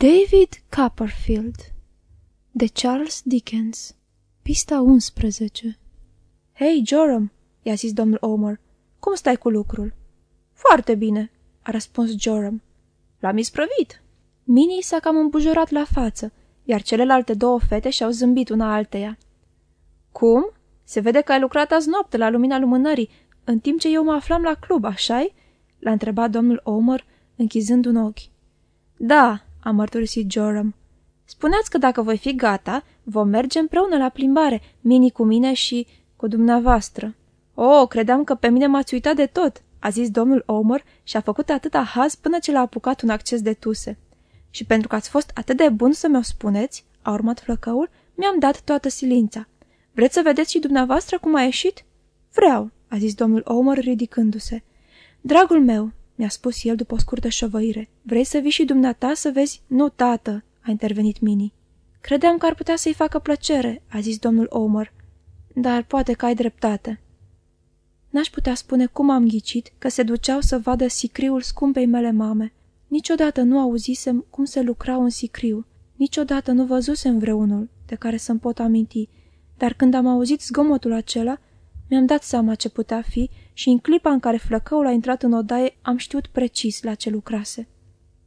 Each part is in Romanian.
David Copperfield de Charles Dickens Pista 11 Hei, Joram, i-a zis domnul Omer, cum stai cu lucrul? Foarte bine, a răspuns Joram. L-am isprăvit. Minnie s-a cam îmbujorat la față, iar celelalte două fete și-au zâmbit una alteia. Cum? Se vede că ai lucrat azi noapte la lumina lumânării, în timp ce eu mă aflam la club, așa-i? L-a întrebat domnul Omer, închizând un ochi. Da, a mărturisit Joram. Spuneați că dacă voi fi gata, vom merge împreună la plimbare, Mini cu mine și cu dumneavoastră. Oh, credeam că pe mine m-ați uitat de tot, a zis domnul Omer și a făcut atâta haz până ce l-a apucat un acces de tuse. Și pentru că ați fost atât de bun să mi-o spuneți, a urmat flăcăul, mi-am dat toată silința. Vreți să vedeți și dumneavoastră cum a ieșit? Vreau, a zis domnul Omer ridicându-se. Dragul meu, mi-a spus el după o scurtă șovăire. Vrei să vii și dumneata să vezi? Nu, tată, a intervenit Mini. Credeam că ar putea să-i facă plăcere, a zis domnul Omer. Dar poate că ai dreptate. N-aș putea spune cum am ghicit că se duceau să vadă sicriul scumpei mele mame. Niciodată nu auzisem cum se lucra un sicriu. Niciodată nu văzusem vreunul de care să-mi pot aminti, dar când am auzit zgomotul acela, mi-am dat seama ce putea fi și în clipa în care flăcăul a intrat în odaie am știut precis la ce lucrase.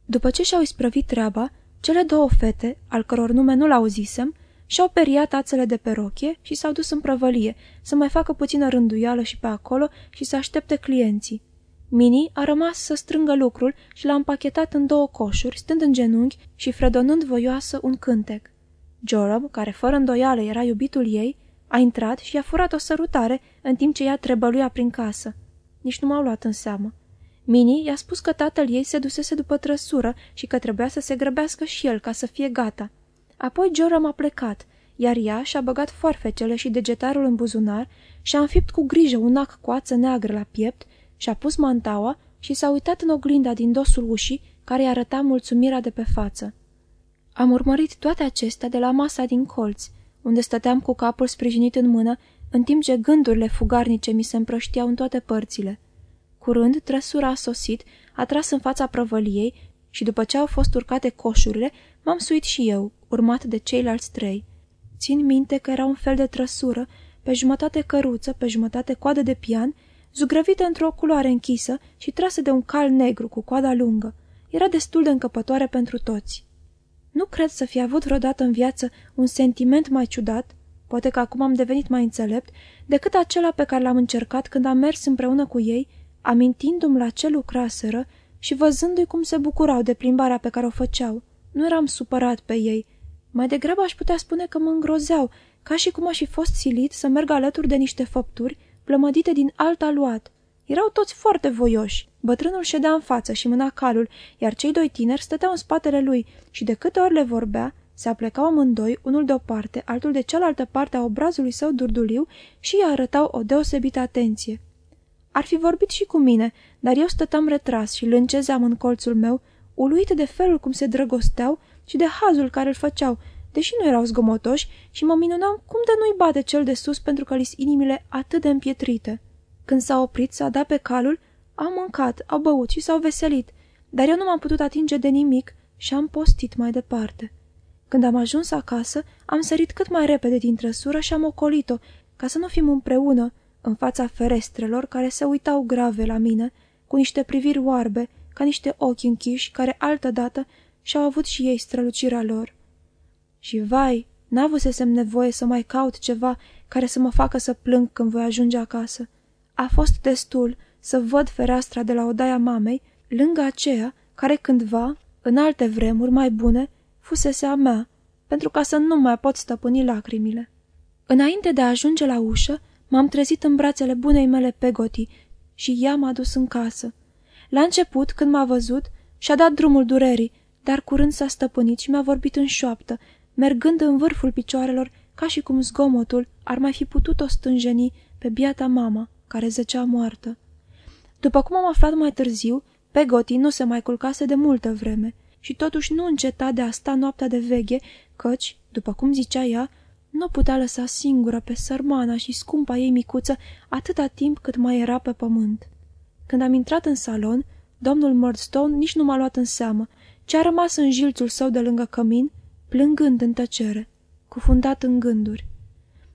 După ce și-au isprăvit treaba, cele două fete, al căror nume nu l-auzisem, și-au periat ațele de perochie și s-au dus în prăvălie, să mai facă puțină rânduială și pe acolo și să aștepte clienții. Mini a rămas să strângă lucrul și l-a împachetat în două coșuri, stând în genunchi și fredonând voioasă un cântec. Joram, care fără îndoială era iubitul ei, a intrat și i-a furat o sărutare în timp ce ea trebăluia prin casă. Nici nu m-au luat în seamă. Mini i-a spus că tatăl ei se dusese după trăsură și că trebuia să se grăbească și el ca să fie gata. Apoi Joram a plecat, iar ea și-a băgat foarfecele și degetarul în buzunar și-a înfipt cu grijă un ac cu ață neagră la piept și-a pus mantaua și s-a uitat în oglinda din dosul ușii care i arăta mulțumirea de pe față. Am urmărit toate acestea de la masa din colț, unde stăteam cu capul sprijinit în mână, în timp ce gândurile fugarnice mi se împrășteau în toate părțile. Curând, trăsura a sosit, a tras în fața prăvăliei și după ce au fost urcate coșurile, m-am suit și eu, urmat de ceilalți trei. Țin minte că era un fel de trăsură, pe jumătate căruță, pe jumătate coadă de pian, zugrăvită într-o culoare închisă și trasă de un cal negru cu coada lungă. Era destul de încăpătoare pentru toți. Nu cred să fi avut vreodată în viață un sentiment mai ciudat, poate că acum am devenit mai înțelept, decât acela pe care l-am încercat când am mers împreună cu ei, amintindu-mi la ce lucraseră și văzându-i cum se bucurau de plimbarea pe care o făceau. Nu eram supărat pe ei. Mai degrabă aș putea spune că mă îngrozeau, ca și cum aș fi fost silit să merg alături de niște făpturi plămădite din alt aluat. Erau toți foarte voioși. Bătrânul ședea în față și mâna calul, iar cei doi tineri stăteau în spatele lui și de câte ori le vorbea, se aplecau amândoi, unul de o parte, altul de cealaltă parte a obrazului său durduliu și îi arătau o deosebită atenție. Ar fi vorbit și cu mine, dar eu stăteam retras și lâncezeam în colțul meu, uluit de felul cum se drăgosteau și de hazul care îl făceau, deși nu erau zgomotoși și mă minunam cum de nu-i bate cel de sus pentru că li inimile atât de împietrite. Când s-a oprit, s-a dat pe calul, au mâncat, au băut și s-au veselit, dar eu nu m-am putut atinge de nimic și am postit mai departe. Când am ajuns acasă, am sărit cât mai repede din trăsură și am ocolit-o, ca să nu fim împreună, în fața ferestrelor care se uitau grave la mine, cu niște priviri oarbe, ca niște ochi închiși, care altădată și-au avut și ei strălucirea lor. Și vai, n-avusesem nevoie să mai caut ceva care să mă facă să plâng când voi ajunge acasă. A fost destul să văd fereastra de la odaia mamei, lângă aceea care cândva, în alte vremuri mai bune, fusese a mea, pentru ca să nu mai pot stăpâni lacrimile. Înainte de a ajunge la ușă, m-am trezit în brațele bunei mele Pegoti și ea m-a dus în casă. La început, când m-a văzut, și-a dat drumul durerii, dar curând s-a stăpânit și mi-a vorbit în șoaptă, mergând în vârful picioarelor ca și cum zgomotul ar mai fi putut o stânjeni pe biata mama, care zăcea moartă. După cum am aflat mai târziu, Pegoti nu se mai culcase de multă vreme și totuși nu înceta de a sta noaptea de veghe, căci, după cum zicea ea, nu putea lăsa singură pe sărmana și scumpa ei micuță atâta timp cât mai era pe pământ. Când am intrat în salon, domnul Murdstone nici nu m-a luat în seamă ci a rămas în jilțul său de lângă cămin, plângând în tăcere, cufundat în gânduri.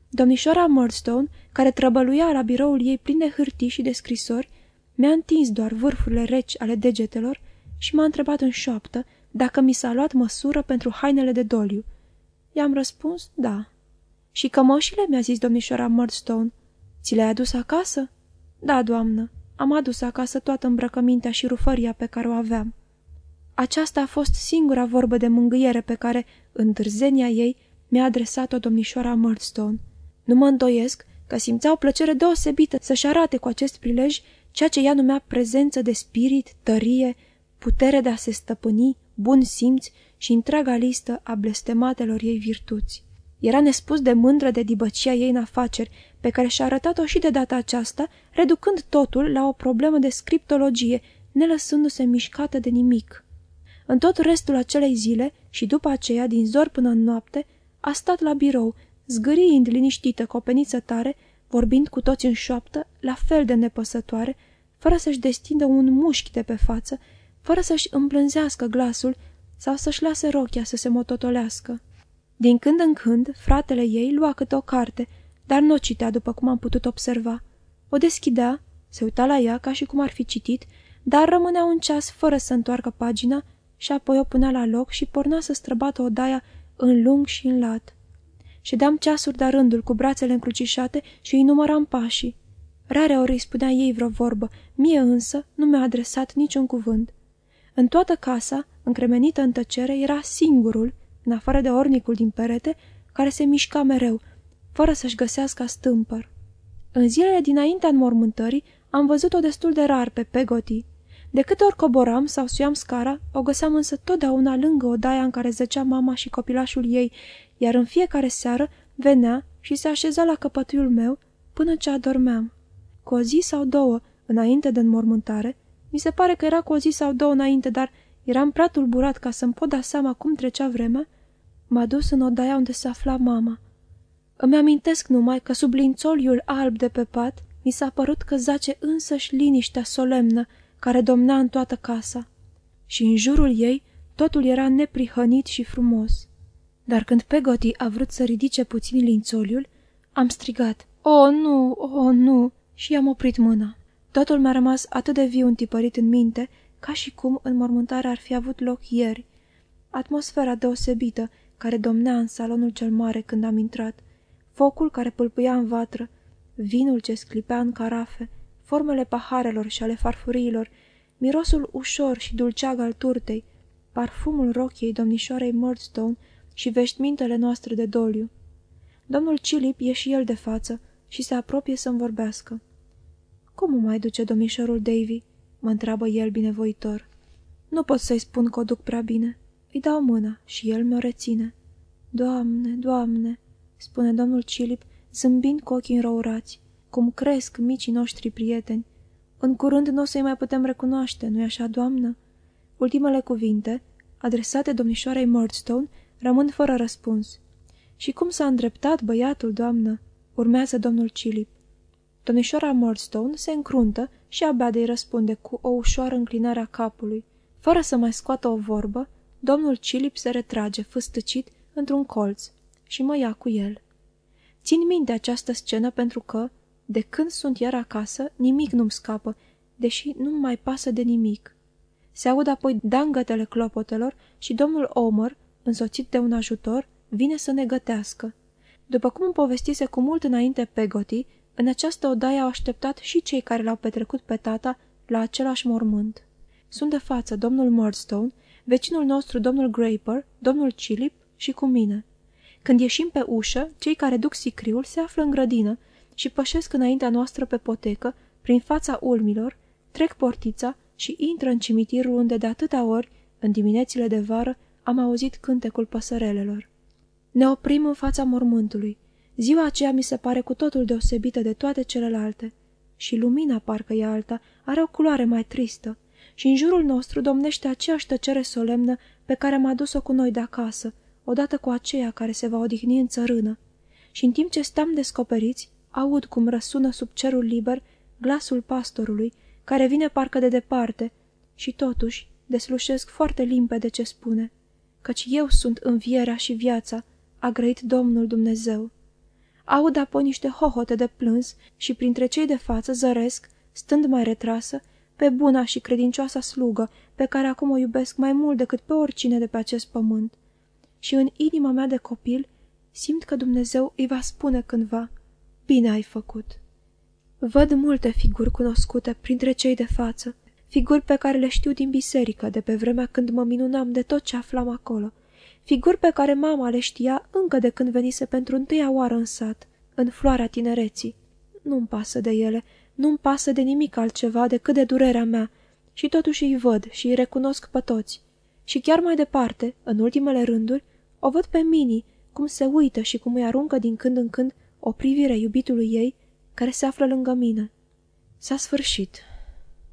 Domnișoara Murdstone, care trăbăluia la biroul ei plin de hârtii și de scrisori, mi-a întins doar vârfurile reci ale degetelor și m-a întrebat în șoaptă dacă mi s-a luat măsură pentru hainele de doliu. I-am răspuns, da. Și cămășile, mi-a zis domnișoara Murdstone, ți le-ai adus acasă? Da, doamnă, am adus acasă toată îmbrăcămintea și rufăria pe care o aveam. Aceasta a fost singura vorbă de mângâiere pe care, în târzenia ei, mi-a adresat-o domnișoara Murdstone. Nu mă îndoiesc că simțea o plăcere deosebită să-și arate cu acest prilej ceea ce ea numea prezență de spirit, tărie, putere de a se stăpâni, bun simț și întreaga listă a blestematelor ei virtuți. Era nespus de mândră de dibăcia ei în afaceri, pe care și-a arătat-o și de data aceasta, reducând totul la o problemă de scriptologie, nelăsându-se mișcată de nimic. În tot restul acelei zile și după aceea, din zor până în noapte, a stat la birou, zgâriind liniștită cu o peniță tare, vorbind cu toți în șoaptă, la fel de nepăsătoare, fără să-și destindă un mușchi de pe față, fără să-și îmblânzească glasul sau să-și lase rochia să se mototolească. Din când în când, fratele ei lua câte o carte, dar nu o citea după cum am putut observa. O deschidea, se uita la ea ca și cum ar fi citit, dar rămânea un ceas fără să întoarcă pagina și apoi o punea la loc și porna să străbată odaia în lung și în lat. Ședeam ceasuri de rândul cu brațele încrucișate și îi număram pașii. Rare ori îi spunea ei vreo vorbă, mie însă nu mi-a adresat niciun cuvânt. În toată casa, încremenită în tăcere, era singurul, în afară de ornicul din perete, care se mișca mereu, fără să-și găsească stâmpăr. În zilele dinaintea înmormântării am văzut-o destul de rar pe Pegoti. De câte ori coboram sau suiam scara, o găseam însă totdeauna lângă odaia în care zăcea mama și copilașul ei, iar în fiecare seară venea și se așeza la căpătuiul meu până ce adormeam. Cu o zi sau două, înainte de înmormântare, mi se pare că era cu o zi sau două înainte, dar eram prea tulburat ca să-mi pot da seama cum trecea vremea, m-a dus în odaia unde se afla mama. Îmi amintesc numai că sub lințoliul alb de pe pat mi s-a părut că zace însăși liniștea solemnă care domnea în toată casa. Și în jurul ei totul era neprihănit și frumos. Dar când Pegoti a vrut să ridice puțin lințoliul, am strigat, O, nu, o, nu!" și i-am oprit mâna. Totul mi-a rămas atât de viu întipărit în minte, ca și cum înmormântarea ar fi avut loc ieri. Atmosfera deosebită care domnea în salonul cel mare când am intrat, focul care pâlpâia în vatră, vinul ce sclipea în carafe, formele paharelor și ale farfuriilor, mirosul ușor și dulceag al turtei, parfumul rochiei domnișoarei Murdstone și veștimintele noastre de doliu. Domnul Cilip e și el de față și se apropie să-mi vorbească. Cum o mai duce domnișorul Davy?" mă întreabă el binevoitor. Nu pot să-i spun că o duc prea bine. Îi dau mâna și el mi-o reține. Doamne, doamne!" spune domnul Cilip, zâmbind cu ochii înrăurați, cum cresc micii noștri prieteni. În curând nu o să-i mai putem recunoaște, nu-i așa, doamnă? Ultimele cuvinte, adresate domnișoarei Murdstone, rămân fără răspuns. Și cum s-a îndreptat băiatul, doamnă? Urmează domnul Cilip. Domnișoara Murdstone se încruntă și abia de-i răspunde cu o ușoară înclinare a capului. Fără să mai scoată o vorbă, domnul Cilip se retrage, fâstăcit, într-un colț și mă ia cu el. Țin minte această scenă pentru că, de când sunt iar acasă, nimic nu-mi scapă, deși nu mai pasă de nimic. Se aud apoi dangătele clopotelor și domnul Omer, însoțit de un ajutor, vine să ne gătească. După cum îmi povestise cu mult înainte Pegoti, în această odaie au așteptat și cei care l-au petrecut pe tata la același mormânt. Sunt de față domnul Murdstone, vecinul nostru domnul Graper, domnul Chilip și cu mine. Când ieșim pe ușă, cei care duc sicriul se află în grădină și pășesc înaintea noastră pe potecă, prin fața ulmilor, trec portița și intră în cimitirul unde de atâtea ori, în diminețile de vară, am auzit cântecul păsărelelor. Ne oprim în fața mormântului. Ziua aceea mi se pare cu totul deosebită de toate celelalte. Și lumina, parcă e alta, are o culoare mai tristă. Și în jurul nostru domnește aceeași tăcere solemnă pe care am adus-o cu noi de acasă, odată cu aceea care se va odihni în țărână. Și în timp ce stam descoperiți, aud cum răsună sub cerul liber glasul pastorului, care vine parcă de departe, și totuși deslușesc foarte limpede ce spune, căci eu sunt învierea și viața, a grăit Domnul Dumnezeu. Aud apoi niște hohote de plâns și printre cei de față zăresc, stând mai retrasă, pe buna și credincioasa slugă, pe care acum o iubesc mai mult decât pe oricine de pe acest pământ. Și în inima mea de copil simt că Dumnezeu îi va spune cândva, bine ai făcut. Văd multe figuri cunoscute printre cei de față, figuri pe care le știu din biserică, de pe vremea când mă minunam de tot ce aflam acolo, figuri pe care mama le știa încă de când venise pentru întâia oară în sat, în floarea tinereții. Nu-mi pasă de ele, nu-mi pasă de nimic altceva decât de durerea mea, și totuși îi văd și îi recunosc pe toți. Și chiar mai departe, în ultimele rânduri, o văd pe Mini, cum se uită și cum îi aruncă din când în când o privire iubitului ei, care se află lângă mine. S-a sfârșit.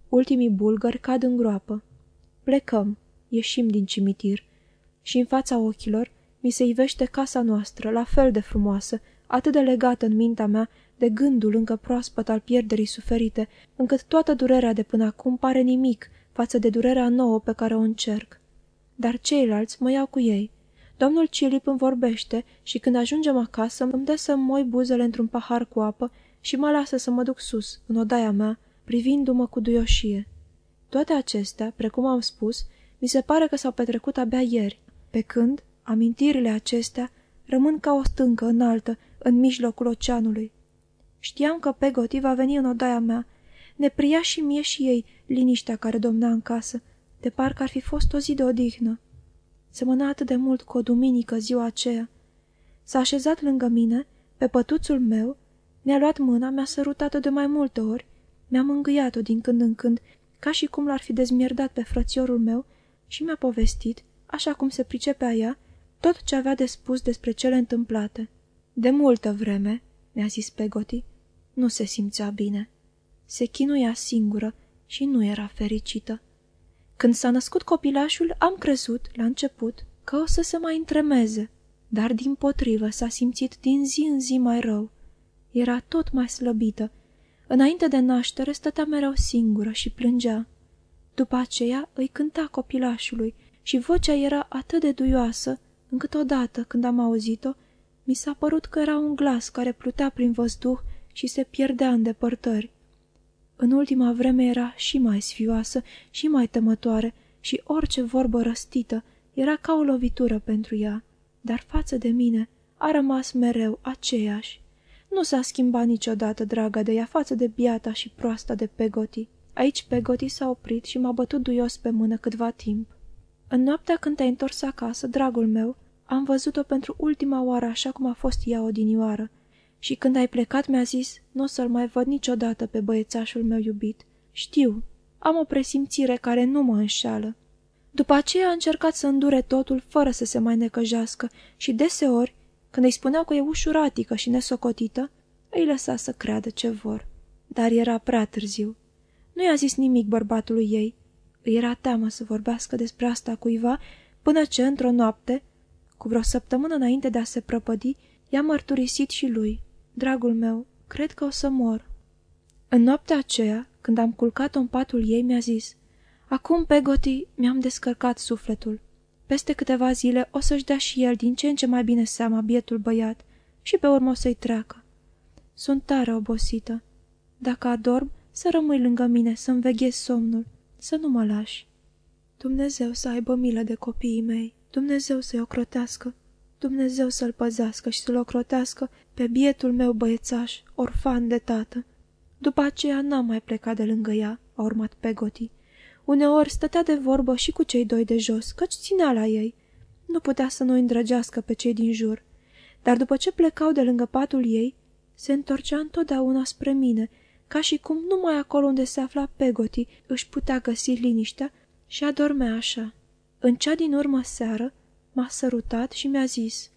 Ultimii bulgări cad în groapă. Plecăm, ieșim din cimitir și în fața ochilor mi se ivește casa noastră, la fel de frumoasă, atât de legată în mintea mea de gândul încă proaspăt al pierderii suferite, încât toată durerea de până acum pare nimic față de durerea nouă pe care o încerc. Dar ceilalți mă iau cu ei. Domnul Cilip îmi vorbește și când ajungem acasă îmi dă să moi buzele într-un pahar cu apă și mă lasă să mă duc sus, în odaia mea, privindu-mă cu duioșie. Toate acestea, precum am spus, mi se pare că s-au petrecut abia ieri, pe când amintirile acestea rămân ca o stâncă înaltă în mijlocul oceanului. Știam că Pegoti va veni în odaia mea. Ne pria și mie și ei liniștea care domna în casă, de parcă ar fi fost o zi de odihnă. Semăna atât de mult cu o duminică ziua aceea. S-a așezat lângă mine, pe pătuțul meu, mi-a luat mâna, mi-a sărutat-o de mai multe ori, mi-a mângâiat-o din când în când, ca și cum l-ar fi dezmierdat pe frățiorul meu și mi-a povestit, așa cum se pricepea ea, tot ce avea de spus despre cele întâmplate. De multă vreme, mi-a zis Pegoti, nu se simțea bine. Se chinuia singură și nu era fericită. Când s-a născut copilașul, am crezut, la început, că o să se mai întremeze, dar din potrivă s-a simțit din zi în zi mai rău. Era tot mai slăbită. Înainte de naștere stătea mereu singură și plângea. După aceea îi cânta copilașului și vocea era atât de duioasă, încât odată, când am auzit-o, mi s-a părut că era un glas care plutea prin văzduh și se pierdea în depărtări. În ultima vreme era și mai sfioasă și mai temătoare și orice vorbă răstită era ca o lovitură pentru ea, dar față de mine a rămas mereu aceeași. Nu s-a schimbat niciodată, draga de ea, față de biata și proasta de Pegoti. Aici Pegoti s-a oprit și m-a bătut duios pe mână câtva timp. În noaptea când te-ai întors acasă, dragul meu, am văzut-o pentru ultima oară așa cum a fost ea odinioară și când ai plecat mi-a zis, nu o să-l mai văd niciodată pe băiețașul meu iubit. Știu, am o presimțire care nu mă înșală. După aceea a încercat să îndure totul fără să se mai necăjească și deseori, când îi spuneau că e ușuratică și nesocotită, îi lăsa să creadă ce vor. Dar era prea târziu. Nu i-a zis nimic bărbatului ei. Îi era teamă să vorbească despre asta cuiva, până ce, într-o noapte, cu vreo săptămână înainte de a se prăpădi, i-a mărturisit și lui. Dragul meu, cred că o să mor. În noaptea aceea, când am culcat-o în patul ei, mi-a zis, Acum, Pegoti, mi-am descărcat sufletul. Peste câteva zile o să-și dea și el din ce în ce mai bine seama bietul băiat și pe urmă o să-i treacă. Sunt tare obosită. Dacă adorm, să rămâi lângă mine, să-mi veghezi somnul, să nu mă lași. Dumnezeu să aibă milă de copiii mei, Dumnezeu să-i ocrotească, Dumnezeu să-l păzească și să-l ocrotească pe bietul meu băiețaș, orfan de tată. După aceea n-am mai plecat de lângă ea, a urmat Pegoti. Uneori stătea de vorbă și cu cei doi de jos, căci ținea la ei. Nu putea să nu îndrăgească pe cei din jur. Dar după ce plecau de lângă patul ei, se întorcea întotdeauna spre mine, ca și cum numai acolo unde se afla Pegoti își putea găsi liniștea și adormea așa. În cea din urmă seară m-a sărutat și mi-a zis,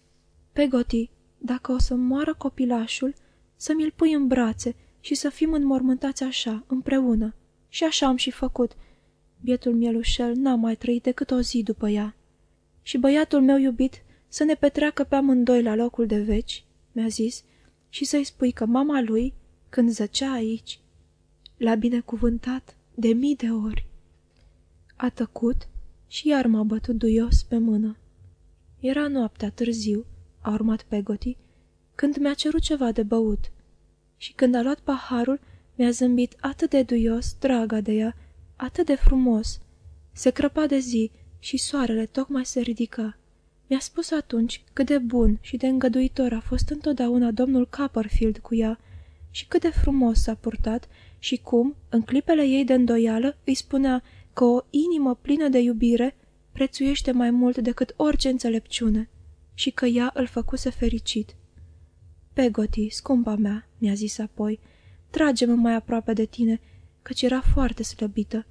Pegoti, dacă o să moară copilașul, să mi-l pui în brațe și să fim înmormântați așa, împreună. Și așa am și făcut. Bietul mielușel n-a mai trăit decât o zi după ea. Și băiatul meu iubit să ne petreacă pe amândoi la locul de veci, mi-a zis, și să-i spui că mama lui, când zăcea aici, l-a binecuvântat de mii de ori. A tăcut și iar m-a bătut duios pe mână. Era noaptea târziu, a urmat Pegoti, când mi-a cerut ceva de băut. Și când a luat paharul, mi-a zâmbit atât de duios, draga de ea, atât de frumos. Se crăpa de zi și soarele tocmai se ridica. Mi-a spus atunci cât de bun și de îngăduitor a fost întotdeauna domnul Copperfield cu ea și cât de frumos s-a purtat și cum, în clipele ei de îndoială, îi spunea că o inimă plină de iubire prețuiește mai mult decât orice înțelepciune și că ea îl făcuse fericit. Pegoti, scumpa mea, mi-a zis apoi, trage-mă mai aproape de tine, căci era foarte slăbită.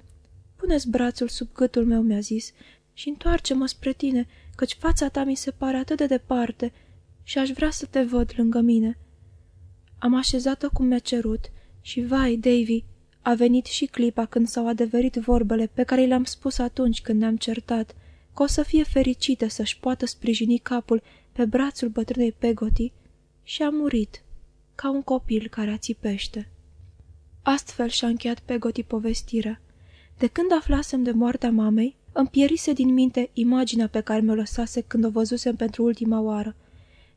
Puneți brațul sub gâtul meu, mi-a zis, și întoarce-mă spre tine, căci fața ta mi se pare atât de departe și aș vrea să te văd lângă mine. Am așezat-o cum mi-a cerut și, vai, Davy, a venit și clipa când s-au adeverit vorbele pe care le-am spus atunci când ne-am certat, că o să fie fericită să-și poată sprijini capul pe brațul bătrânei Pegoti și a murit, ca un copil care ațipește. Astfel și-a încheiat Pegoti povestirea. De când aflasem de moartea mamei, îmi pierise din minte imaginea pe care mi-o lăsase când o văzusem pentru ultima oară.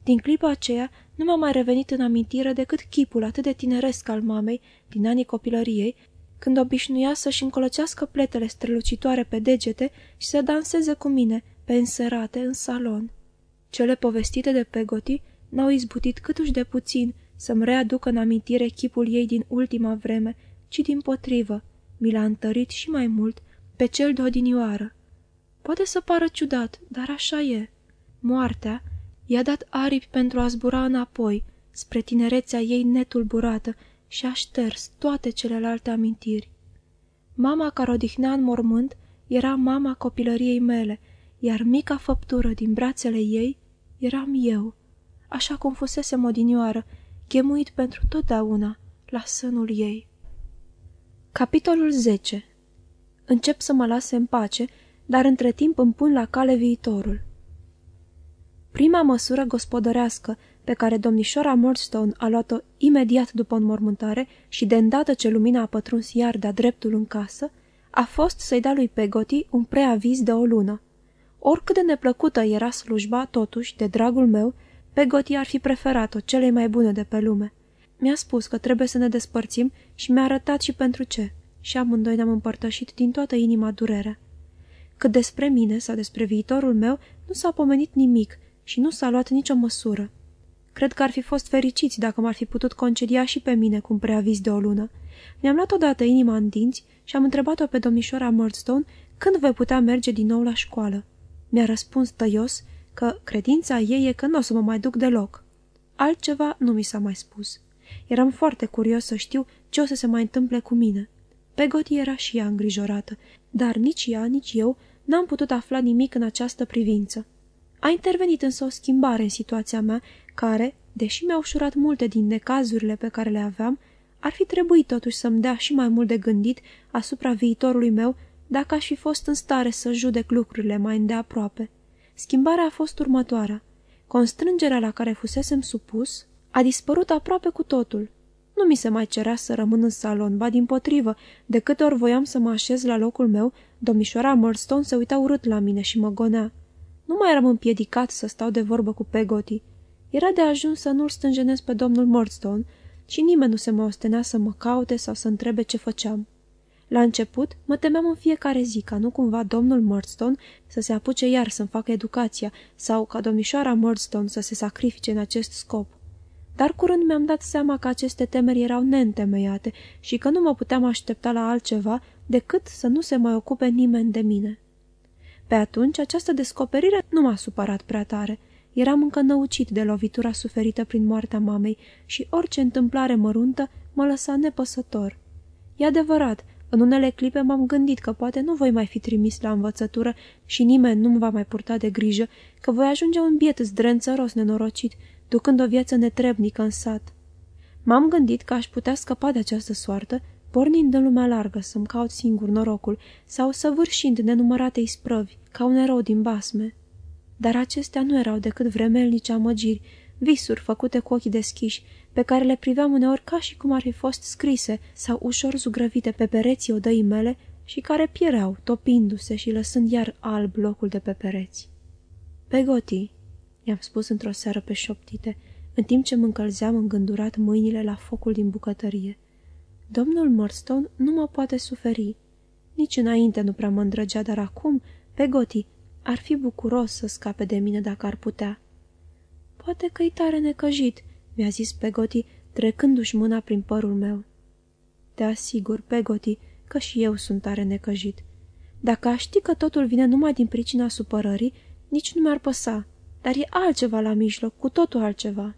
Din clipa aceea nu mi-a mai revenit în amintire decât chipul atât de tineresc al mamei, din anii copilăriei, când obișnuia să-și încolăcească pletele strălucitoare pe degete și să danseze cu mine, pe înserate, în salon. Cele povestite de Pegoti n-au izbutit câtuși de puțin să-mi readucă în amintire chipul ei din ultima vreme, ci din potrivă, mi l-a întărit și mai mult pe cel de odinioară. Poate să pară ciudat, dar așa e. Moartea i-a dat aripi pentru a zbura înapoi, spre tinerețea ei netulburată și a șters toate celelalte amintiri. Mama care odihnea în mormânt era mama copilăriei mele, iar mica făptură din brațele ei eram eu, așa cum fusese modinioară, chemuit pentru totdeauna la sânul ei. Capitolul 10 Încep să mă lase în pace, dar între timp îmi pun la cale viitorul. Prima măsură gospodărească pe care domnișoara Murdstone a luat-o imediat după înmormântare și de îndată ce lumina a pătruns iar de-a dreptul în casă, a fost să-i dea lui Pegoti un preaviz de o lună. Oricât de neplăcută era slujba, totuși, de dragul meu, Pegoti ar fi preferat-o celei mai bune de pe lume. Mi-a spus că trebuie să ne despărțim și mi-a arătat și pentru ce și amândoi ne-am împărtășit din toată inima durerea. Cât despre mine sau despre viitorul meu, nu s-a pomenit nimic și nu s-a luat nicio măsură. Cred că ar fi fost fericiți dacă m-ar fi putut concedia și pe mine cu un preaviz de o lună. Mi-am luat odată inima în dinți și am întrebat-o pe domnișoara Murdstone când voi putea merge din nou la școală. Mi-a răspuns tăios că credința ei e că nu o să mă mai duc deloc. Altceva nu mi s-a mai spus. Eram foarte curios să știu ce o să se mai întâmple cu mine. Pegoti era și ea îngrijorată, dar nici ea, nici eu n-am putut afla nimic în această privință. A intervenit însă o schimbare în situația mea, care, deși mi-a ușurat multe din necazurile pe care le aveam, ar fi trebuit totuși să-mi dea și mai mult de gândit asupra viitorului meu dacă aș fi fost în stare să judec lucrurile mai îndeaproape. Schimbarea a fost următoarea. Constrângerea la care fusesem supus a dispărut aproape cu totul. Nu mi se mai cerea să rămân în salon, ba din potrivă, de câte ori voiam să mă așez la locul meu, domnișoara Murdstone se uita urât la mine și mă gonea. Nu mai eram împiedicat să stau de vorbă cu Pegoti. Era de ajuns să nu-l stânjenesc pe domnul Murdstone și nimeni nu se mai ostenea să mă caute sau să întrebe ce făceam. La început, mă temeam în fiecare zi ca nu cumva domnul Murdstone să se apuce iar să-mi facă educația sau ca domnișoara Murdstone să se sacrifice în acest scop. Dar curând mi-am dat seama că aceste temeri erau neîntemeiate și că nu mă puteam aștepta la altceva decât să nu se mai ocupe nimeni de mine. Pe atunci, această descoperire nu m-a supărat prea tare. Eram încă năucit de lovitura suferită prin moartea mamei și orice întâmplare măruntă mă lăsa nepăsător. E adevărat, în unele clipe m-am gândit că poate nu voi mai fi trimis la învățătură și nimeni nu-mi va mai purta de grijă, că voi ajunge un biet zdrențăros nenorocit, ducând o viață netrebnică în sat. M-am gândit că aș putea scăpa de această soartă, pornind în lumea largă să-mi caut singur norocul sau săvârșind nenumărate isprăvi, ca un erou din basme. Dar acestea nu erau decât vremelnici amăgiri, visuri făcute cu ochii deschiși, pe care le priveam uneori ca și cum ar fi fost scrise sau ușor zugrăvite pe pereții odăii mele, și care piereau, topindu-se și lăsând iar alb locul de pe pereți. Pegoti, i-am spus într-o seară pe șoptite, în timp ce mă încălzeam îngândurat mâinile la focul din bucătărie. Domnul Murdstone nu mă poate suferi. Nici înainte nu prea mă îndrăgea, dar acum, Pegoti, ar fi bucuros să scape de mine dacă ar putea. Poate că-i tare necăjit, mi-a zis Pegoti, trecându-și mâna prin părul meu. Te asigur, Pegoti, că și eu sunt tare necăjit. Dacă aș ști că totul vine numai din pricina supărării, nici nu mi-ar păsa, dar e altceva la mijloc, cu totul altceva.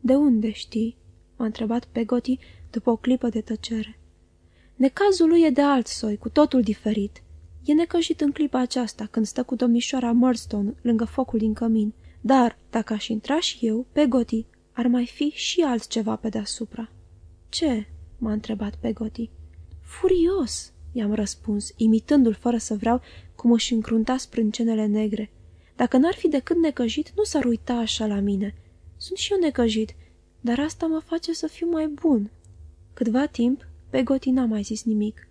De unde știi?" m-a întrebat Pegoti după o clipă de tăcere. Necazul lui e de alt soi, cu totul diferit. E necăjit în clipa aceasta, când stă cu domnișoara Murdstone lângă focul din cămin. Dar, dacă aș intra și eu, Pegoti, ar mai fi și altceva pe deasupra. Ce?" m-a întrebat Pegoti. Furios!" i-am răspuns, imitându-l fără să vreau cum își încrunta sprâncenele negre. Dacă n-ar fi decât necăjit, nu s-ar uita așa la mine. Sunt și eu necăjit, dar asta mă face să fiu mai bun." Câtva timp, Pegoti n-a mai zis nimic.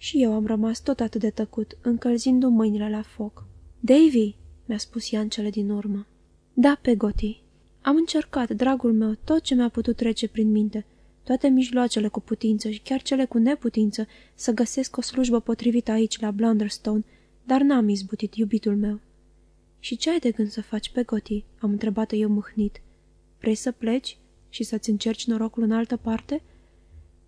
Și eu am rămas tot atât de tăcut, încălzindu mâinile la foc. Davy!" mi-a spus ea în cele din urmă. Da, Pegoti. Am încercat, dragul meu, tot ce mi-a putut trece prin minte, toate mijloacele cu putință și chiar cele cu neputință, să găsesc o slujbă potrivită aici, la Blunderstone, dar n-am izbutit, iubitul meu. Și ce ai de gând să faci, Pegoti?" am întrebat eu mâhnit. Vrei să pleci și să-ți încerci norocul în altă parte?"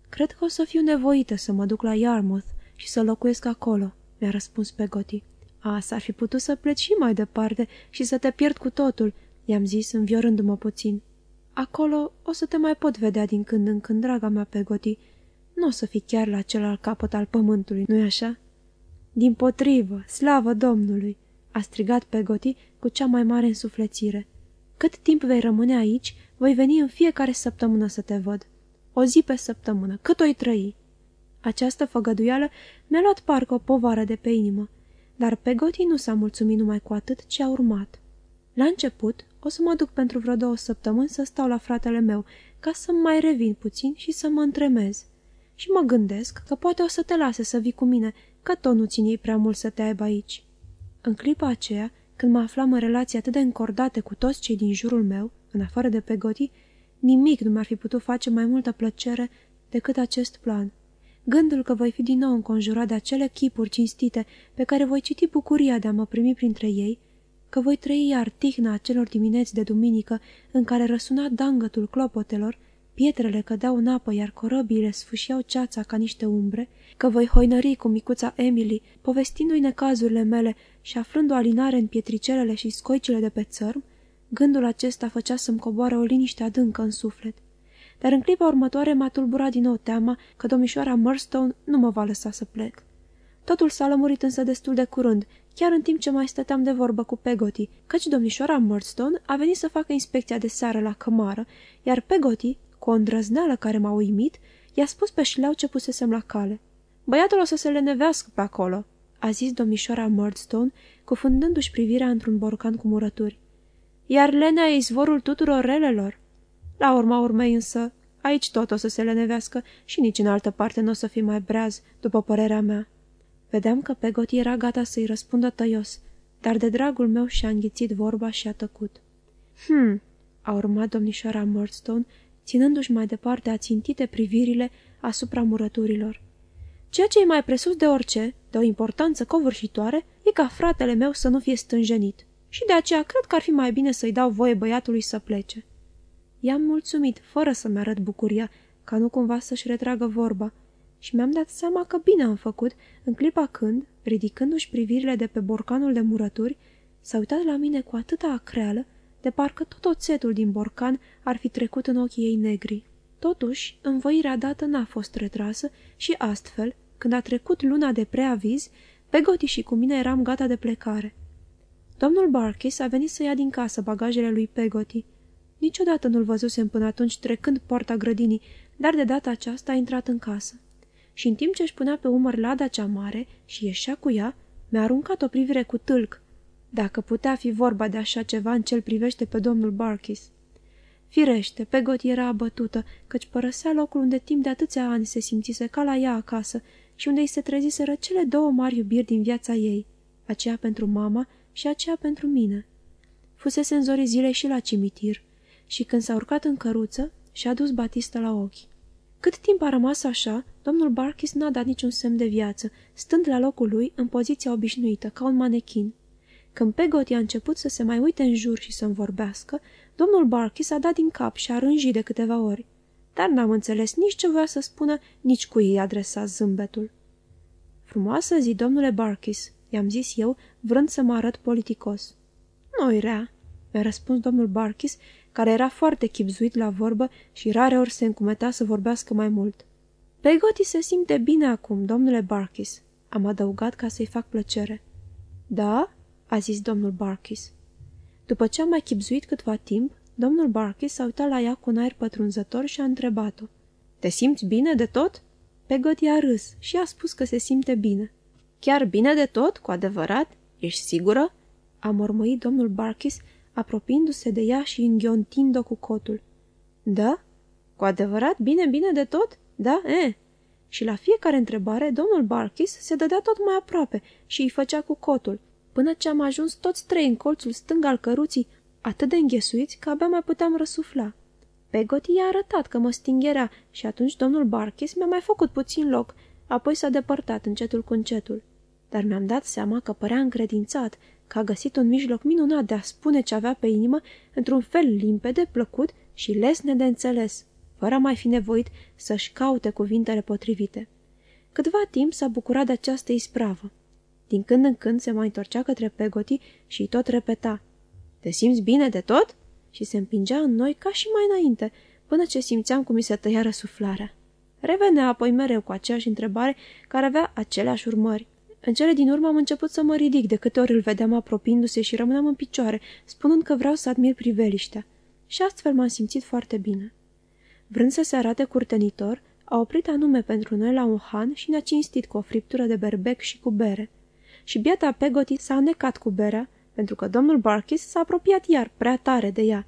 Cred că o să fiu nevoită să mă duc la Yarmouth și să locuiesc acolo," mi-a răspuns Pegoti. A, s-ar fi putut să pleci și mai departe și să te pierd cu totul," i-am zis, înviorându-mă puțin. Acolo o să te mai pot vedea din când în când, draga mea Pegoti. Nu o să fii chiar la celălalt capăt al pământului, nu-i așa?" Din potrivă, slavă Domnului!" a strigat Pegoti cu cea mai mare însuflețire. Cât timp vei rămâne aici, voi veni în fiecare săptămână să te văd. O zi pe săptămână, cât o-i trăi. Această făgăduială mi-a luat parcă o povară de pe inimă, dar Pegoti nu s-a mulțumit numai cu atât ce a urmat. La început, o să mă duc pentru vreo două săptămâni să stau la fratele meu, ca să mai revin puțin și să mă întremez. Și mă gândesc că poate o să te lase să vii cu mine, că tot nu țin ei prea mult să te aibă aici. În clipa aceea, când mă aflam în relații atât de încordate cu toți cei din jurul meu, în afară de Pegoti, nimic nu mi-ar fi putut face mai multă plăcere decât acest plan. Gândul că voi fi din nou înconjurat de acele chipuri cinstite pe care voi citi bucuria de a mă primi printre ei, că voi trăi iar tihna acelor dimineți de duminică în care răsuna dangătul clopotelor, pietrele cădeau în apă, iar corăbiile sfâșiau ceața ca niște umbre, că voi hoinări cu micuța Emily, povestindu-i necazurile mele și aflând o alinare în pietricelele și scoicile de pe țărm, gândul acesta făcea să-mi coboare o liniște adâncă în suflet. Dar în clipa următoare m-a tulburat din nou teama că domnișoara Murstone nu mă va lăsa să plec. Totul s-a lămurit însă destul de curând, chiar în timp ce mai stăteam de vorbă cu Pegoti, căci domnișoara Murdstone a venit să facă inspecția de seară la cămară, iar Pegoti, cu o îndrăzneală care m-a uimit, i-a spus pe șleau ce pusesem la cale. Băiatul o să se lenevească pe acolo," a zis domnișoara Murdstone, cufundându-și privirea într-un borcan cu murături. Iar lenea e izvorul tuturor relelor. La urma urmei însă, aici tot o să se lenevească și nici în altă parte nu o să fie mai breaz, după părerea mea. Vedeam că Pegoti era gata să-i răspundă tăios, dar de dragul meu și-a înghițit vorba și a tăcut. Hmm, a urmat domnișoara Murdstone, ținându-și mai departe ațintite privirile asupra murăturilor. Ceea ce e mai presus de orice, de o importanță covârșitoare, e ca fratele meu să nu fie stânjenit și de aceea cred că ar fi mai bine să-i dau voie băiatului să plece. I-am mulțumit, fără să-mi arăt bucuria, ca nu cumva să-și retragă vorba, și mi-am dat seama că bine am făcut în clipa când, ridicându-și privirile de pe borcanul de murături, s-a uitat la mine cu atâta acreală, de parcă tot oțetul din borcan ar fi trecut în ochii ei negri. Totuși, învoirea dată n-a fost retrasă și astfel, când a trecut luna de preaviz, Pegoti și cu mine eram gata de plecare. Domnul Barkis a venit să ia din casă bagajele lui Pegoti. Niciodată nu-l văzusem până atunci trecând poarta grădinii, dar de data aceasta a intrat în casă și în timp ce își punea pe umăr lada cea mare și ieșea cu ea, mi-a aruncat o privire cu tâlc, dacă putea fi vorba de așa ceva în cel privește pe domnul Barkis. Firește, Pegot era abătută, căci părăsea locul unde timp de atâția ani se simțise ca la ea acasă și unde îi se treziseră cele două mari iubiri din viața ei, aceea pentru mama și aceea pentru mine. Fusese în zorii zilei și la cimitir și când s-a urcat în căruță, și-a dus Batista la ochi. Cât timp a rămas așa, domnul Barkis n-a dat niciun semn de viață, stând la locul lui în poziția obișnuită, ca un manechin. Când Pegoti a început să se mai uite în jur și să-mi vorbească, domnul Barkis a dat din cap și a rânjit de câteva ori. Dar n-am înțeles nici ce voia să spună, nici cui i-a adresat zâmbetul. Frumoasă zi, domnule Barkis, i-am zis eu, vrând să mă arăt politicos. Nu-i rea, mi-a răspuns domnul Barkis, care era foarte chipzuit la vorbă și rare ori se încumeta să vorbească mai mult. Pegoti se simte bine acum, domnule Barkis, am adăugat ca să-i fac plăcere. Da? a zis domnul Barkis. După ce am mai chipzuit câtva timp, domnul Barkis s-a uitat la ea cu un aer pătrunzător și a întrebat-o. Te simți bine de tot? Pegoti a râs și a spus că se simte bine. Chiar bine de tot, cu adevărat? Ești sigură? A mormăit domnul Barkis, apropiindu-se de ea și înghiontind-o cu cotul. Da? Cu adevărat bine, bine de tot? Da? E? Și la fiecare întrebare, domnul Barkis se dădea tot mai aproape și îi făcea cu cotul, până ce am ajuns toți trei în colțul stâng al căruții, atât de înghesuiți că abia mai puteam răsufla. Pegoti i-a arătat că mă stingherea și atunci domnul Barkis mi-a mai făcut puțin loc, apoi s-a depărtat încetul cu încetul. Dar mi-am dat seama că părea încredințat, că a găsit un mijloc minunat de a spune ce avea pe inimă într-un fel limpede, plăcut și lesne de înțeles, fără a mai fi nevoit să-și caute cuvintele potrivite. Câtva timp s-a bucurat de această ispravă. Din când în când se mai întorcea către Pegoti și tot repeta Te simți bine de tot?" și se împingea în noi ca și mai înainte, până ce simțeam cum mi se tăia răsuflarea. Revenea apoi mereu cu aceeași întrebare care avea aceleași urmări. În cele din urmă am început să mă ridic de câte ori îl vedeam apropiindu-se și rămâneam în picioare, spunând că vreau să admir priveliștea. Și astfel m-am simțit foarte bine. Vrând să se arate curtenitor, a oprit anume pentru noi la un han și ne-a cinstit cu o friptură de berbec și cu bere. Și biata Pegoti s-a anecat cu berea, pentru că domnul Barkis s-a apropiat iar prea tare de ea.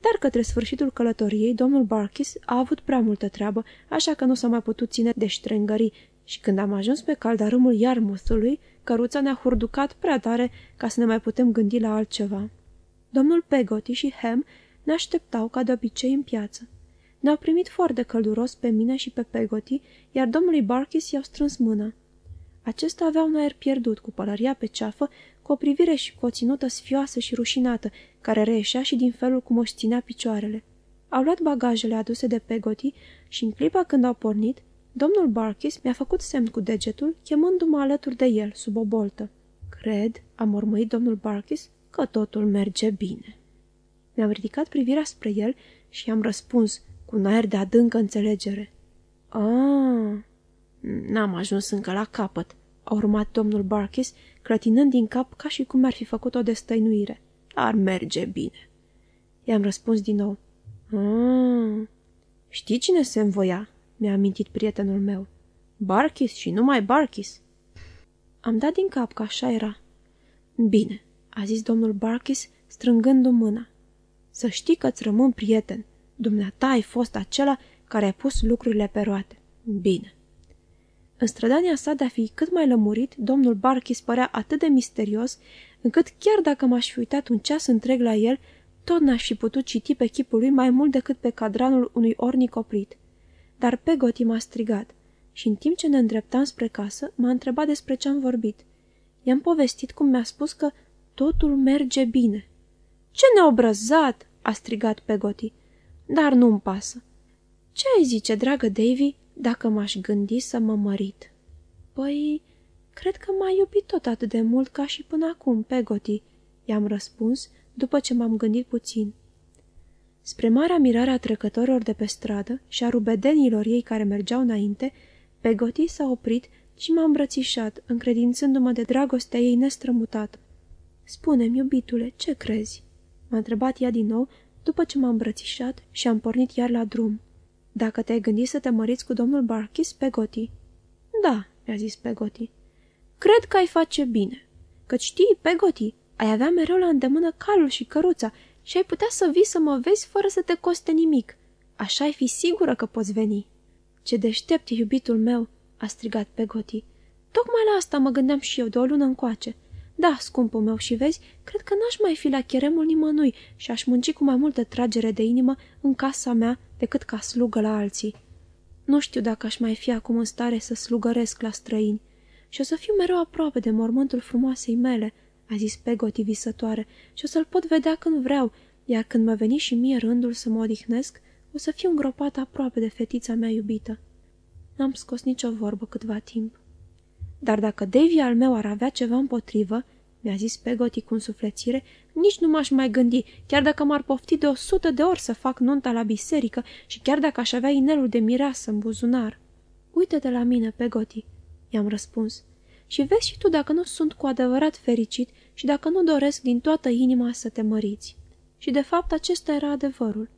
Dar către sfârșitul călătoriei, domnul Barkis a avut prea multă treabă, așa că nu s-a mai putut ține de ștrengării și când am ajuns pe caldarâmul Iarmuthului, căruța ne-a hurducat prea tare ca să ne mai putem gândi la altceva. Domnul Pegoti și Ham ne așteptau ca de obicei în piață. Ne-au primit foarte călduros pe mine și pe Pegoti, iar domnului Barkis i-au strâns mâna. Acesta avea un aer pierdut, cu pălăria pe ceafă, cu o privire și cu o ținută sfioasă și rușinată, care reieșea și din felul cum își șținea picioarele. Au luat bagajele aduse de Pegoti și în clipa când au pornit, Domnul Barkis mi-a făcut semn cu degetul, chemându-mă alături de el, sub o boltă. Cred, a mormăit domnul Barkis, că totul merge bine. Mi-am ridicat privirea spre el și i-am răspuns cu un aer de adâncă înțelegere. Ah, n-am ajuns încă la capăt, a urmat domnul Barkis, clătinând din cap ca și cum ar fi făcut o destăinuire. Ar merge bine. I-am răspuns din nou. Ah, știi cine se învoia? Mi-a amintit prietenul meu. Barkis și numai Barkis. Am dat din cap că așa era. Bine, a zis domnul Barkis, strângându-mi mâna. Să știi că-ți rămân prieten. Dumneata ai fost acela care a pus lucrurile pe roate. Bine. În strădania sa de a fi cât mai lămurit, domnul Barkis părea atât de misterios, încât chiar dacă m-aș fi uitat un ceas întreg la el, tot n-aș fi putut citi pe chipul lui mai mult decât pe cadranul unui ornic oprit dar Pegoti m-a strigat și în timp ce ne îndreptam spre casă, m-a întrebat despre ce am vorbit. I-am povestit cum mi-a spus că totul merge bine. Ce neobrăzat!" a strigat Pegoti. Dar nu-mi pasă. Ce ai zice, dragă Davy, dacă m-aș gândi să mă mărit?" Păi, cred că m-ai iubit tot atât de mult ca și până acum, Pegoti," i-am răspuns după ce m-am gândit puțin. Spre marea mirare a trecătorilor de pe stradă și a rubedenilor ei care mergeau înainte, Pegoti s-a oprit și m-a îmbrățișat, încredințându-mă de dragostea ei nestrămutată. Spune-mi, iubitule, ce crezi?" M-a întrebat ea din nou, după ce m-a îmbrățișat și am pornit iar la drum. Dacă te-ai gândit să te măriți cu domnul Barkis, Pegoti?" Da," mi-a zis Pegoti. Cred că ai face bine. Căci știi, Pegoti, ai avea mereu la îndemână calul și căruța și ai putea să vii să mă vezi fără să te coste nimic. Așa ai fi sigură că poți veni. Ce deștept e iubitul meu, a strigat Pegoti. Tocmai la asta mă gândeam și eu de o lună încoace. Da, scumpul meu, și vezi, cred că n-aș mai fi la cheremul nimănui și aș munci cu mai multă tragere de inimă în casa mea decât ca slugă la alții. Nu știu dacă aș mai fi acum în stare să slugăresc la străini și o să fiu mereu aproape de mormântul frumoasei mele, a zis Pegoti visătoare, și o să-l pot vedea când vreau, iar când mă veni și mie rândul să mă odihnesc, o să fiu îngropată aproape de fetița mea iubită. N-am scos nicio vorbă câtva timp. Dar dacă Davy al meu ar avea ceva împotrivă, mi-a zis Pegoti cu însuflețire, nici nu m-aș mai gândi, chiar dacă m-ar pofti de o sută de ori să fac nunta la biserică și chiar dacă aș avea inelul de mireasă în buzunar. Uite-te la mine, Pegoti, i-am răspuns, și vezi și tu dacă nu sunt cu adevărat fericit și dacă nu doresc din toată inima să te măriți. Și de fapt acesta era adevărul.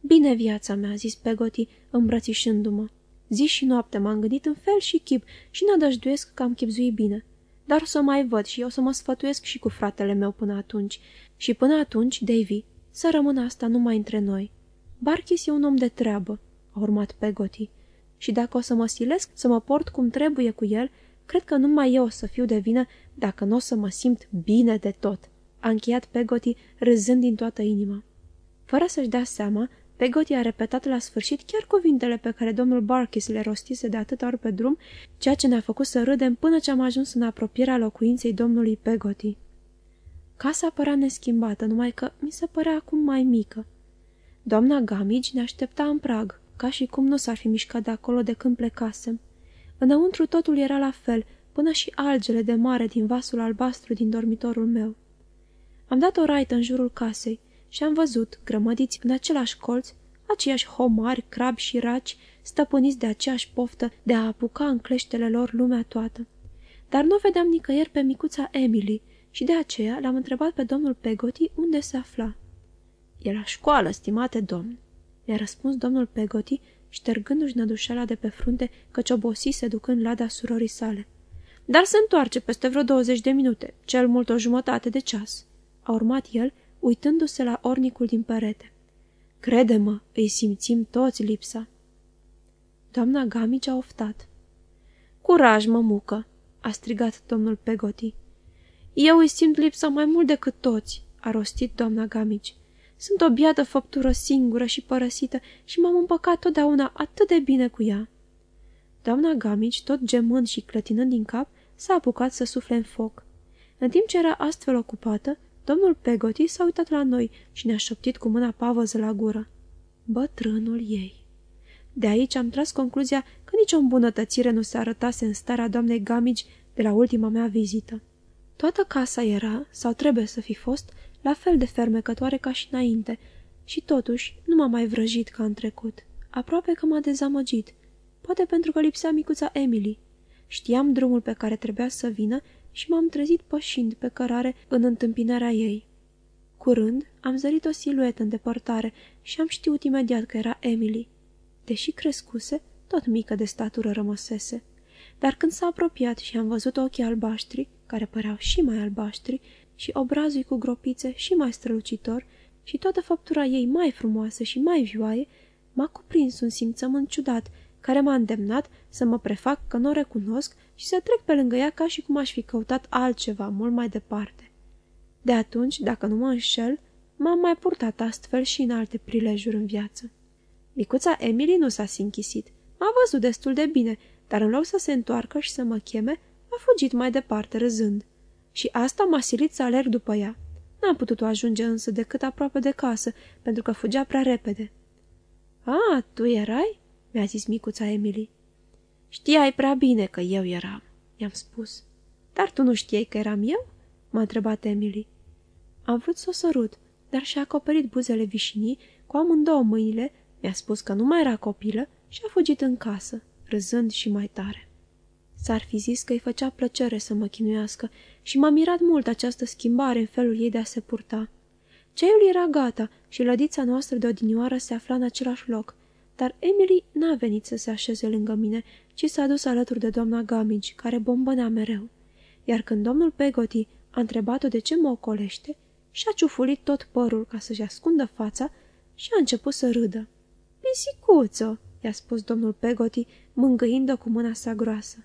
Bine viața mea, a zis Pegoti, îmbrățișându-mă. Zi și noapte m-am gândit în fel și chip și nădăjduiesc că am chipzui bine. Dar o să mai văd și eu să mă sfătuiesc și cu fratele meu până atunci. Și până atunci, Davy, să rămână asta numai între noi. Barkis e un om de treabă, a urmat Pegoti. Și dacă o să mă silesc să mă port cum trebuie cu el, cred că numai eu o să fiu de vină dacă nu o să mă simt bine de tot. A încheiat Pegoti râzând din toată inima. Fără să-și dea seama, Pegoti a repetat la sfârșit chiar cuvintele pe care domnul Barkis le rostise de atâta ori pe drum, ceea ce ne-a făcut să râdem până ce am ajuns în apropierea locuinței domnului Pegoti. Casa părea neschimbată, numai că mi se părea acum mai mică. Doamna Gamigi ne aștepta în prag, ca și cum nu s-ar fi mișcat de acolo de când plecasem. Înăuntru totul era la fel, până și algele de mare din vasul albastru din dormitorul meu. Am dat o raită în jurul casei, și am văzut, grămădiți în același colț, aceiași homari, crabi și raci, stăpâniți de aceeași poftă de a apuca în cleștele lor lumea toată. Dar nu vedeam nicăieri pe micuța Emily și de aceea l-am întrebat pe domnul Pegoti unde se afla. E la școală, stimate domn, mi-a răspuns domnul Pegoti, ștergându-și nădușeala de pe frunte, căci obosise ducând lada surorii sale. Dar se întoarce peste vreo douăzeci de minute, cel mult o jumătate de ceas. A urmat el, uitându-se la ornicul din perete. Crede-mă, îi simțim toți lipsa. Doamna Gamici a oftat. Curaj, mămucă, a strigat domnul Pegoti. Eu îi simt lipsa mai mult decât toți, a rostit doamna Gamici. Sunt o biată făptură singură și părăsită și m-am împăcat totdeauna atât de bine cu ea. Doamna Gamici, tot gemând și clătinând din cap, s-a apucat să sufle în foc. În timp ce era astfel ocupată, Domnul Pegoti s-a uitat la noi și ne-a șoptit cu mâna pavăză la gură. Bătrânul ei. De aici am tras concluzia că nicio îmbunătățire nu se arătase în starea doamnei Gamici de la ultima mea vizită. Toată casa era, sau trebuie să fi fost, la fel de fermecătoare ca și înainte, și totuși nu m-a mai vrăjit ca în trecut. Aproape că m-a dezamăgit, poate pentru că lipsea micuța Emily. Știam drumul pe care trebuia să vină și m-am trezit pășind pe cărare în întâmpinarea ei. Curând, am zărit o siluetă în depărtare și am știut imediat că era Emily. Deși crescuse, tot mică de statură rămăsese. Dar când s-a apropiat și am văzut ochii albaștri, care păreau și mai albaștri, și obrazul cu gropițe și mai strălucitor, și toată făptura ei mai frumoasă și mai vioaie, m-a cuprins un simțământ ciudat, care m-a îndemnat să mă prefac că nu o recunosc și să trec pe lângă ea ca și cum aș fi căutat altceva mult mai departe. De atunci, dacă nu mă înșel, m-am mai purtat astfel și în alte prilejuri în viață. Micuța Emily nu s-a sinchisit. M-a văzut destul de bine, dar în loc să se întoarcă și să mă cheme, a fugit mai departe râzând. Și asta m-a silit să alerg după ea. N-am putut-o ajunge însă decât aproape de casă, pentru că fugea prea repede. A, tu erai?" mi-a zis micuța Emily. Știai prea bine că eu eram, i-am spus. Dar tu nu știai că eram eu? m-a întrebat Emily. Am vrut să o sărut, dar și-a acoperit buzele vișinii cu amândouă mâinile, mi-a spus că nu mai era copilă și a fugit în casă, râzând și mai tare. S-ar fi zis că îi făcea plăcere să mă chinuiască și m-a mirat mult această schimbare în felul ei de a se purta. Ceiul era gata și lădița noastră de odinioară se afla în același loc, dar Emily n-a venit să se așeze lângă mine, ci s-a dus alături de doamna Gamage, care bombănea mereu. Iar când domnul Pegoti a întrebat-o de ce mă ocolește, și-a ciufulit tot părul ca să-și ascundă fața și a început să râdă. Pisicuță!" i-a spus domnul Pegoti, mângâind-o cu mâna sa groasă.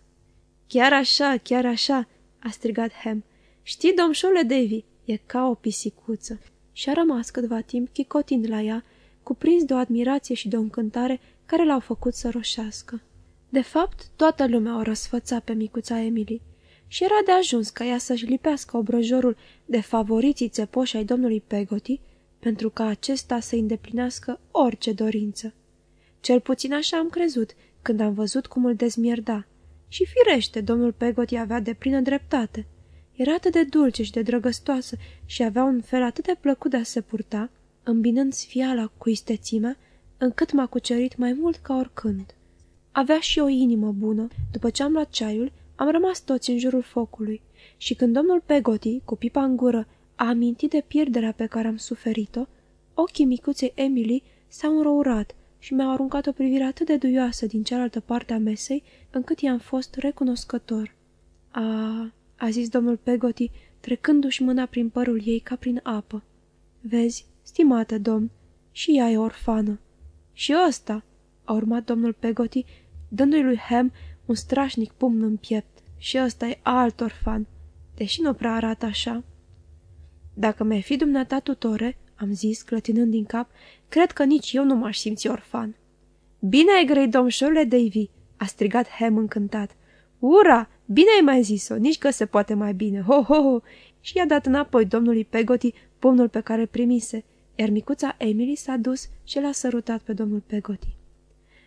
Chiar așa, chiar așa, a strigat Ham. Știi, domșule Davy, e ca o pisicuță. Și a rămas câtva timp chicotind la ea, cuprins de o admirație și de o încântare care l-au făcut să roșească. De fapt, toată lumea o răsfăța pe micuța Emily și era de ajuns ca ea să-și lipească obrăjorul de favoriții țepoși ai domnului Pegoti, pentru ca acesta să îndeplinească orice dorință. Cel puțin așa am crezut când am văzut cum îl dezmierda. Și firește, domnul Pegoti avea de plină dreptate. Era atât de dulce și de drăgăstoasă și avea un fel atât de plăcut de a se purta, îmbinând sfiala cu istețimea, încât m-a cucerit mai mult ca oricând. Avea și o inimă bună. După ce am luat ceaiul, am rămas toți în jurul focului și când domnul Pegoti, cu pipa în gură, a amintit de pierderea pe care am suferit-o, ochii micuței Emily s-au înrourat și mi-au aruncat o privire atât de duioasă din cealaltă parte a mesei, încât i-am fost recunoscător. A, a zis domnul Pegoti, trecându-și mâna prin părul ei ca prin apă. Vezi, stimată domn, și ea e orfană. Și ăsta, a urmat domnul Pegoti, dându-i lui Ham un strașnic pumn în piept. Și ăsta e alt orfan, deși nu prea arată așa. Dacă mi-ai fi dumneata tutore, am zis, clătinând din cap, cred că nici eu nu m-aș simți orfan. Bine ai grei, domșorule Davy, a strigat Ham încântat. Ura, bine ai mai zis-o, nici că se poate mai bine, ho, ho, ho! Și i-a dat înapoi domnului Pegoti pumnul pe care primise, iar micuța Emily s-a dus și l-a sărutat pe domnul Pegoti.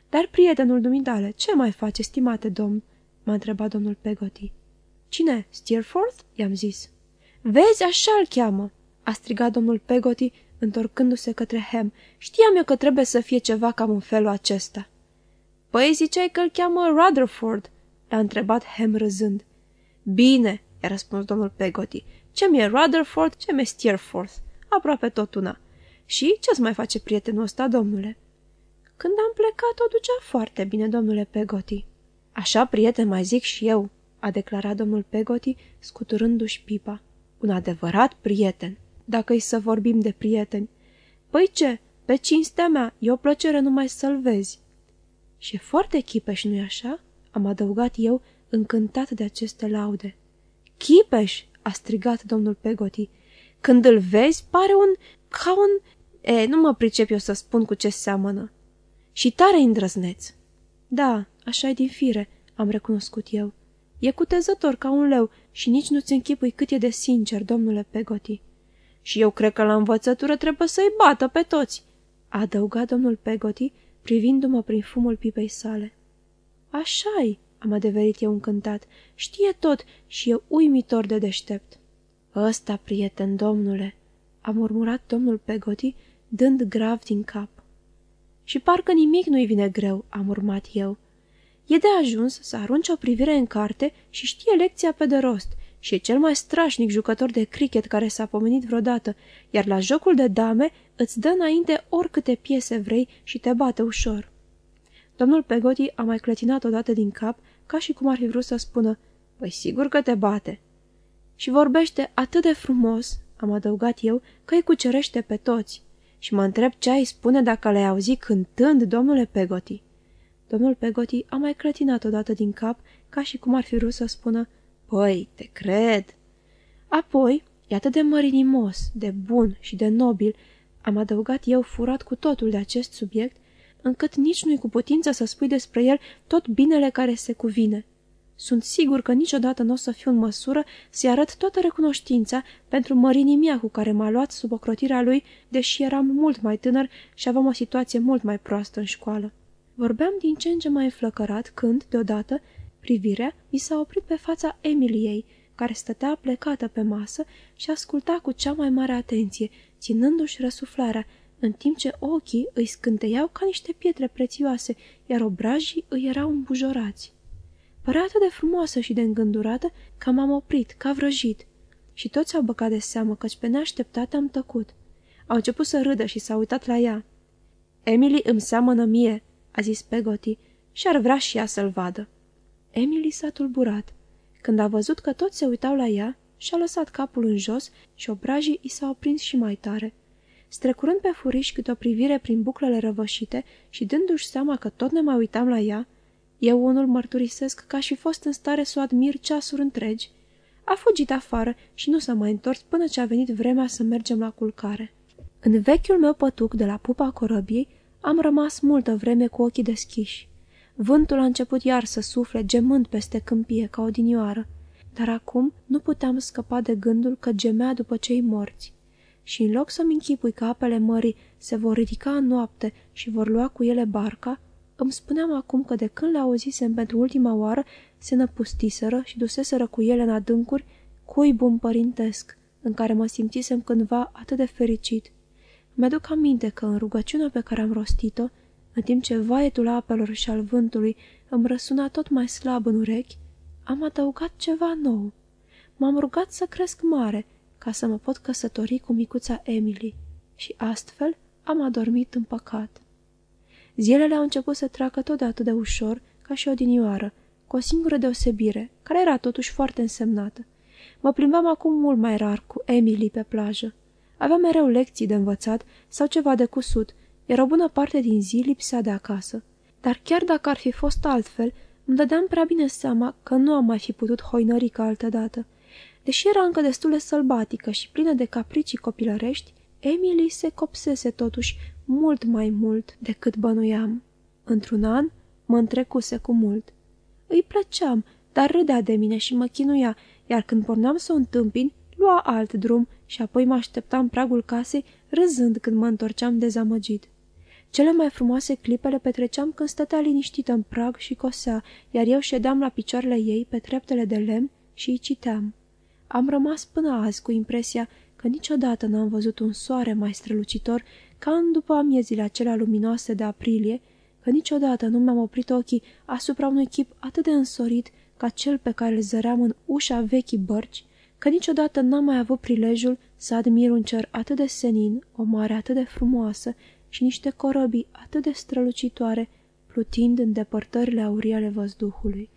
Dar prietenul dumitale, ce mai face, stimate domn?" m-a întrebat domnul Pegoti. Cine? Steerforth?" i-am zis. Vezi, așa-l cheamă!" A strigat domnul Pegoti, întorcându-se către Ham. Știam eu că trebuie să fie ceva cam în felul acesta." Păi ziceai că îl cheamă Rutherford?" l-a întrebat Ham râzând. Bine," i-a răspuns domnul Pegoti. Ce mi-e Rutherford, ce mi-e Steerforth? Aproape tot una. Și ce-ți mai face prietenul ăsta, domnule?" Când am plecat, o ducea foarte bine, domnule Pegoti." Așa, prieten, mai zic și eu," a declarat domnul Pegoti, scuturându-și pipa. Un adevărat prieten, dacă-i să vorbim de prieteni. Păi ce, pe cinstea mea, e o plăcere numai să-l vezi." Și e foarte chipeș, nu-i așa?" am adăugat eu, încântat de aceste laude. Chipeș!" a strigat domnul Pegoti. Când îl vezi, pare un... ca un... E, nu mă pricep eu să spun cu ce seamănă. Și tare îndrăzneț. Da, așa e din fire, am recunoscut eu. E cutezător ca un leu și nici nu-ți închipui cât e de sincer, domnule Pegoti. Și eu cred că la învățătură trebuie să-i bată pe toți, a adăugat domnul Pegoti, privindu-mă prin fumul pipei sale. Așa-i, am adeverit eu încântat, știe tot și e uimitor de deștept. Ăsta, prieten, domnule, a murmurat domnul Pegoti, dând grav din cap. Și parcă nimic nu-i vine greu, am urmat eu. E de ajuns să arunci o privire în carte și știe lecția pe de rost și e cel mai strașnic jucător de cricket care s-a pomenit vreodată, iar la jocul de dame îți dă înainte oricâte piese vrei și te bate ușor. Domnul Pegoti a mai clătinat odată din cap, ca și cum ar fi vrut să spună, Păi sigur că te bate. Și vorbește atât de frumos, am adăugat eu, că îi cucerește pe toți. Și mă întreb ce ai spune dacă le-ai auzit cântând, domnule Pegoti. Domnul Pegoti a mai clătinat odată din cap, ca și cum ar fi vrut să spună, Păi, te cred. Apoi, e atât de mărinimos, de bun și de nobil, am adăugat eu furat cu totul de acest subiect, încât nici nu-i cu putință să spui despre el tot binele care se cuvine. Sunt sigur că niciodată nu o să fiu în măsură să-i arăt toată recunoștința pentru mărinimia cu care m-a luat sub ocrotirea lui, deși eram mult mai tânăr și aveam o situație mult mai proastă în școală. Vorbeam din ce în ce mai înflăcărat când, deodată, privirea mi s-a oprit pe fața Emiliei, care stătea plecată pe masă și asculta cu cea mai mare atenție, ținându-și răsuflarea, în timp ce ochii îi scânteiau ca niște pietre prețioase, iar obrajii îi erau îmbujorați. Părea atât de frumoasă și de îngândurată că m-am oprit, ca vrăjit. Și toți au băcat de seamă căci pe neașteptate am tăcut. Au început să râdă și s-au uitat la ea. Emily îmi seamănă mie, a zis Pegoti, și ar vrea și ea să-l vadă. Emily s-a tulburat. Când a văzut că toți se uitau la ea, și-a lăsat capul în jos și obrajii i s-au prins și mai tare. Strecurând pe furiș câte o privire prin buclele răvășite și dându-și seama că tot ne mai uitam la ea, eu unul mărturisesc că aș fi fost în stare să o admir ceasuri întregi, a fugit afară și nu s-a mai întors până ce a venit vremea să mergem la culcare. În vechiul meu pătuc de la pupa corăbiei am rămas multă vreme cu ochii deschiși. Vântul a început iar să sufle, gemând peste câmpie ca odinioară, dar acum nu puteam scăpa de gândul că gemea după cei morți. Și în loc să-mi închipui că apele mării se vor ridica în noapte și vor lua cu ele barca, îmi spuneam acum că de când le auzisem pentru ultima oară, se năpustiseră și duseseră cu ele în adâncuri cuibul părintesc, în care mă simțisem cândva atât de fericit. Mi-aduc aminte că în rugăciunea pe care am rostit-o, în timp ce vaietul apelor și al vântului îmi răsuna tot mai slab în urechi, am adăugat ceva nou. M-am rugat să cresc mare, ca să mă pot căsători cu micuța Emily și astfel am adormit în păcat. Zilele au început să treacă tot de atât de ușor ca și odinioară, cu o singură deosebire, care era totuși foarte însemnată. Mă plimbam acum mult mai rar cu Emily pe plajă. Aveam mereu lecții de învățat sau ceva de cusut, iar o bună parte din zi lipsea de acasă. Dar chiar dacă ar fi fost altfel, îmi dădeam prea bine seama că nu am mai fi putut hoinări ca altădată. Deși era încă destul de sălbatică și plină de capricii copilărești, Emily se copsese totuși mult mai mult decât bănuiam. Într-un an mă întrecuse cu mult. Îi plăceam, dar râdea de mine și mă chinuia, iar când porneam să o întâmpin, lua alt drum și apoi mă așteptam pragul casei, râzând când mă întorceam dezamăgit. Cele mai frumoase clipe le petreceam când stătea liniștită în prag și cosea, iar eu ședeam la picioarele ei pe treptele de lemn și îi citeam. Am rămas până azi cu impresia că niciodată n-am văzut un soare mai strălucitor ca în după amiezile acelea luminoase de aprilie, că niciodată nu mi-am oprit ochii asupra unui chip atât de însorit ca cel pe care îl zăream în ușa vechii bărci, că niciodată n-am mai avut prilejul să admir un cer atât de senin, o mare atât de frumoasă și niște corăbii atât de strălucitoare, plutind în depărtările aurii ale văzduhului.